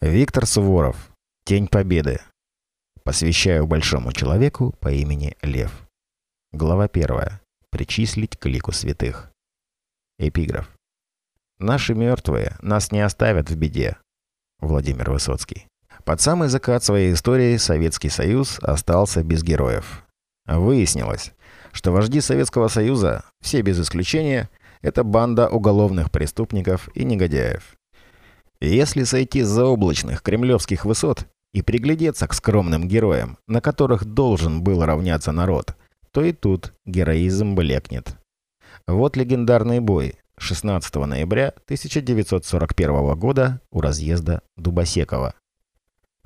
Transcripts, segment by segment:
Виктор Суворов. Тень Победы. Посвящаю большому человеку по имени Лев. Глава первая. Причислить к лику святых. Эпиграф. Наши мертвые нас не оставят в беде. Владимир Высоцкий. Под самый закат своей истории Советский Союз остался без героев. Выяснилось, что вожди Советского Союза, все без исключения, это банда уголовных преступников и негодяев. Если сойти с заоблачных кремлевских высот и приглядеться к скромным героям, на которых должен был равняться народ, то и тут героизм блекнет. Вот легендарный бой 16 ноября 1941 года у разъезда Дубосекова.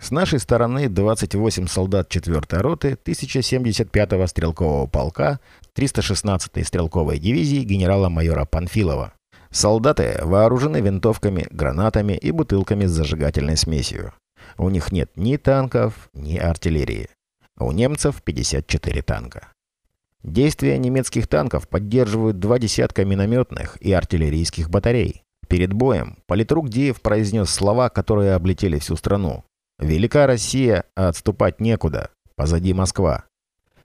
С нашей стороны 28 солдат 4-й роты 1075-го стрелкового полка 316-й стрелковой дивизии генерала-майора Панфилова. Солдаты вооружены винтовками, гранатами и бутылками с зажигательной смесью. У них нет ни танков, ни артиллерии. У немцев 54 танка. Действия немецких танков поддерживают два десятка минометных и артиллерийских батарей. Перед боем политрук Диев произнес слова, которые облетели всю страну. «Велика Россия, а отступать некуда. Позади Москва».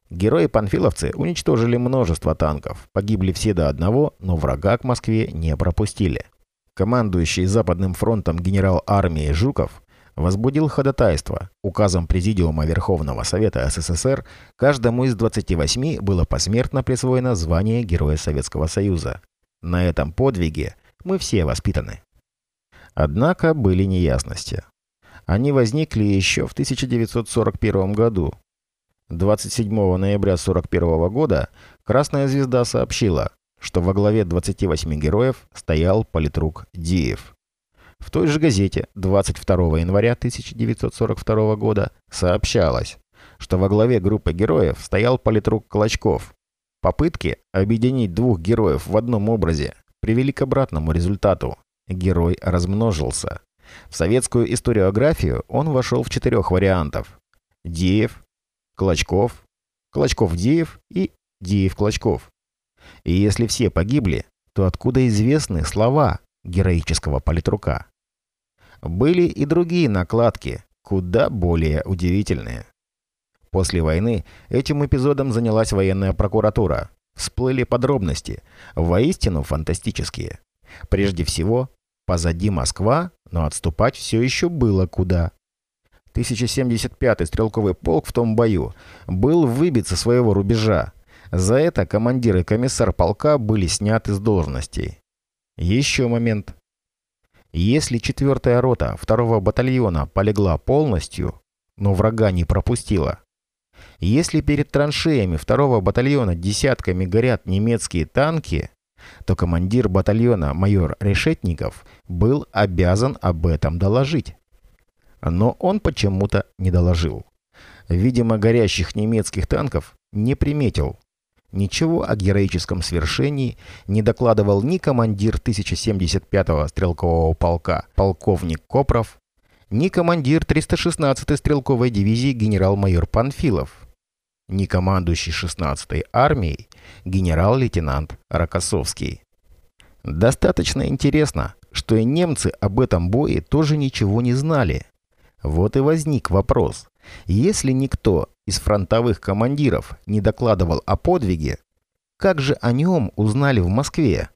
Герои-панфиловцы уничтожили множество танков, погибли все до одного, но врага к Москве не пропустили. Командующий Западным фронтом генерал армии Жуков возбудил ходатайство. Указом Президиума Верховного Совета СССР каждому из 28 было посмертно присвоено звание Героя Советского Союза. На этом подвиге мы все воспитаны. Однако были неясности. Они возникли еще в 1941 году, 27 ноября 1941 года «Красная звезда» сообщила, что во главе 28 героев стоял политрук Диев. В той же газете 22 января 1942 года сообщалось, что во главе группы героев стоял политрук Клочков. Попытки объединить двух героев в одном образе привели к обратному результату. Герой размножился. В советскую историографию он вошел в четырех вариантов. Диев, Клочков, Клочков-Деев и Деев-Клочков. И если все погибли, то откуда известны слова героического политрука? Были и другие накладки, куда более удивительные. После войны этим эпизодом занялась военная прокуратура. Всплыли подробности, воистину фантастические. Прежде всего, позади Москва, но отступать все еще было куда. 1075-й стрелковый полк в том бою был выбит со своего рубежа. За это командир и комиссар полка были сняты с должностей. Еще момент. Если 4-я рота 2-го батальона полегла полностью, но врага не пропустила, если перед траншеями 2-го батальона десятками горят немецкие танки, то командир батальона майор Решетников был обязан об этом доложить но он почему-то не доложил. Видимо, горящих немецких танков не приметил. Ничего о героическом свершении не докладывал ни командир 1075-го стрелкового полка полковник Копров, ни командир 316-й стрелковой дивизии генерал-майор Панфилов, ни командующий 16-й армией генерал-лейтенант Рокоссовский. Достаточно интересно, что и немцы об этом бое тоже ничего не знали. Вот и возник вопрос. Если никто из фронтовых командиров не докладывал о подвиге, как же о нем узнали в Москве?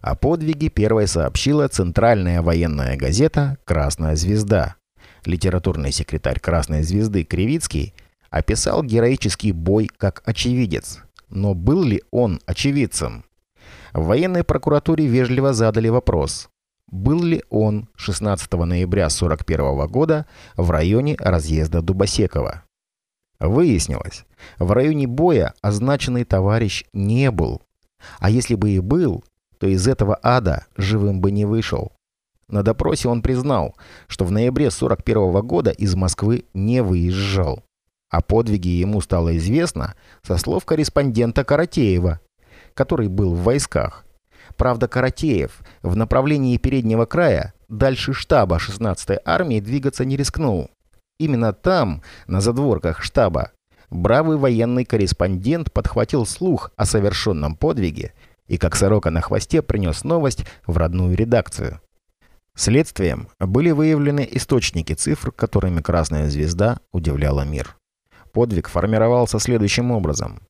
О подвиге первой сообщила центральная военная газета «Красная звезда». Литературный секретарь «Красной звезды» Кривицкий описал героический бой как очевидец. Но был ли он очевидцем? В военной прокуратуре вежливо задали вопрос был ли он 16 ноября 1941 года в районе разъезда Дубосекова. Выяснилось, в районе боя означенный товарищ не был. А если бы и был, то из этого ада живым бы не вышел. На допросе он признал, что в ноябре 1941 года из Москвы не выезжал. О подвиге ему стало известно со слов корреспондента Каратеева, который был в войсках Правда, Каратеев в направлении переднего края дальше штаба 16-й армии двигаться не рискнул. Именно там, на задворках штаба, бравый военный корреспондент подхватил слух о совершенном подвиге и как сорока на хвосте принес новость в родную редакцию. Следствием были выявлены источники цифр, которыми Красная Звезда удивляла мир. Подвиг формировался следующим образом.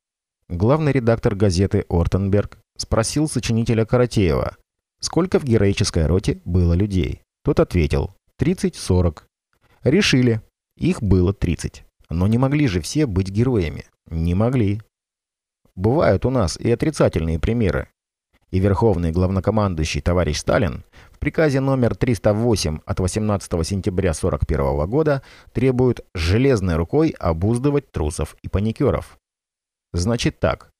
Главный редактор газеты Ортенберг спросил сочинителя Каратеева, сколько в героической роте было людей. Тот ответил 30-40. Решили, их было 30. Но не могли же все быть героями. Не могли. Бывают у нас и отрицательные примеры. И верховный главнокомандующий товарищ Сталин в приказе номер 308 от 18 сентября 1941 года требует железной рукой обуздывать трусов и паникеров. Значит так.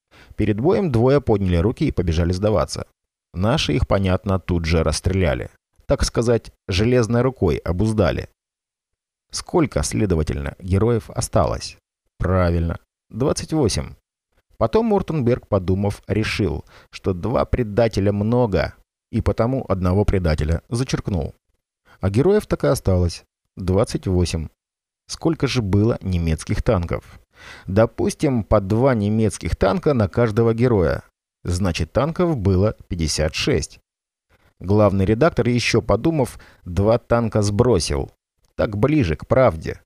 Перед боем двое подняли руки и побежали сдаваться. Наши их, понятно, тут же расстреляли. Так сказать, железной рукой обуздали. Сколько, следовательно, героев осталось? Правильно, 28. Потом Муртенберг, подумав, решил, что два предателя много, и потому одного предателя зачеркнул. А героев так и осталось. 28. Сколько же было немецких танков? Допустим, по два немецких танка на каждого героя. Значит, танков было 56. Главный редактор, еще подумав, два танка сбросил. Так ближе к правде.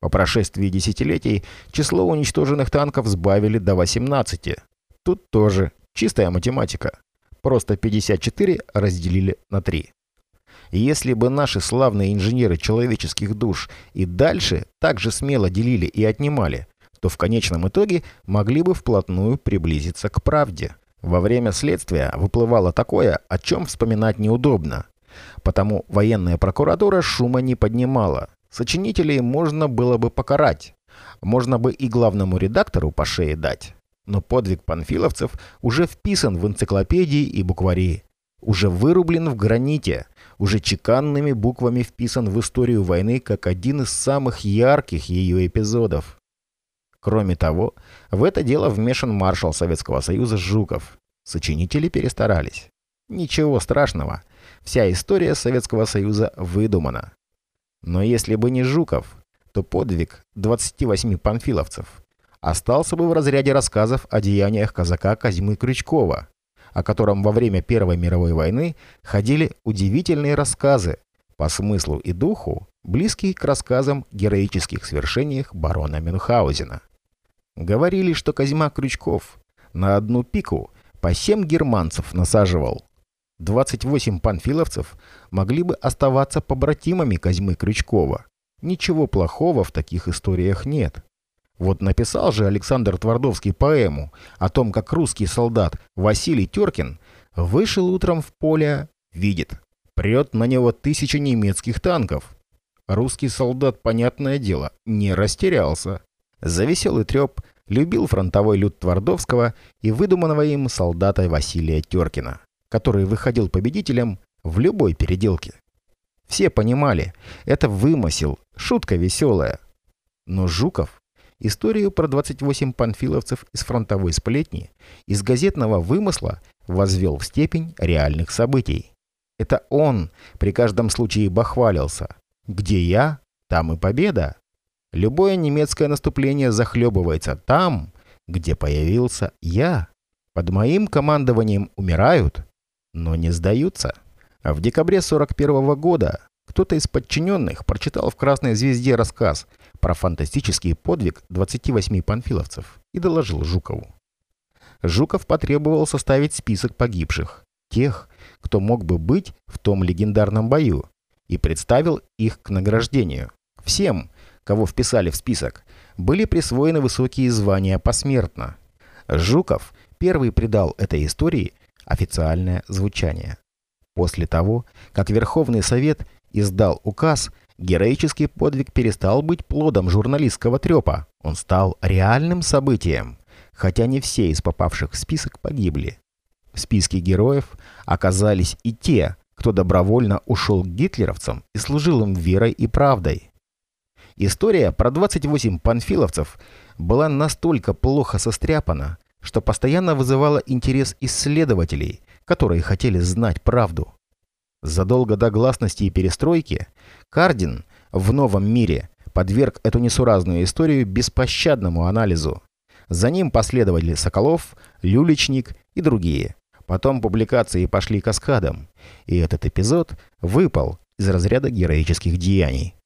По прошествии десятилетий число уничтоженных танков сбавили до 18. Тут тоже чистая математика. Просто 54 разделили на 3. Если бы наши славные инженеры человеческих душ и дальше так же смело делили и отнимали, то в конечном итоге могли бы вплотную приблизиться к правде. Во время следствия выплывало такое, о чем вспоминать неудобно. Потому военная прокуратура шума не поднимала. Сочинителей можно было бы покарать. Можно бы и главному редактору по шее дать. Но подвиг панфиловцев уже вписан в энциклопедии и буквари. Уже вырублен в граните. Уже чеканными буквами вписан в историю войны как один из самых ярких ее эпизодов. Кроме того, в это дело вмешан маршал Советского Союза Жуков. Сочинители перестарались. Ничего страшного. Вся история Советского Союза выдумана. Но если бы не Жуков, то подвиг 28 панфиловцев остался бы в разряде рассказов о деяниях казака Козьмы Крючкова, о котором во время Первой мировой войны ходили удивительные рассказы, по смыслу и духу близкие к рассказам героических свершениях барона Мюнхгаузена. Говорили, что Козьма Крючков на одну пику по семь германцев насаживал. 28 панфиловцев могли бы оставаться побратимами Козьмы Крючкова. Ничего плохого в таких историях нет. Вот написал же Александр Твардовский поэму о том, как русский солдат Василий Теркин вышел утром в поле, видит, прет на него тысяча немецких танков. Русский солдат, понятное дело, не растерялся. За веселый треп любил фронтовой люд Твардовского и выдуманного им солдата Василия Теркина, который выходил победителем в любой переделке. Все понимали, это вымысел, шутка веселая. Но Жуков историю про 28 панфиловцев из фронтовой сплетни, из газетного вымысла возвел в степень реальных событий. Это он при каждом случае бахвалился. Где я, там и победа. Любое немецкое наступление захлебывается там, где появился я. Под моим командованием умирают, но не сдаются. А в декабре 41 -го года кто-то из подчиненных прочитал в «Красной звезде» рассказ про фантастический подвиг 28 панфиловцев и доложил Жукову. Жуков потребовал составить список погибших, тех, кто мог бы быть в том легендарном бою, и представил их к награждению. Всем, кого вписали в список, были присвоены высокие звания посмертно. Жуков первый придал этой истории официальное звучание. После того, как Верховный Совет издал указ, героический подвиг перестал быть плодом журналистского трепа. Он стал реальным событием, хотя не все из попавших в список погибли. В списке героев оказались и те, кто добровольно ушел к гитлеровцам и служил им верой и правдой. История про 28 панфиловцев была настолько плохо состряпана, что постоянно вызывала интерес исследователей, которые хотели знать правду. Задолго до гласности и перестройки Кардин в «Новом мире» подверг эту несуразную историю беспощадному анализу. За ним последовали Соколов, Люличник и другие. Потом публикации пошли каскадом, и этот эпизод выпал из разряда героических деяний.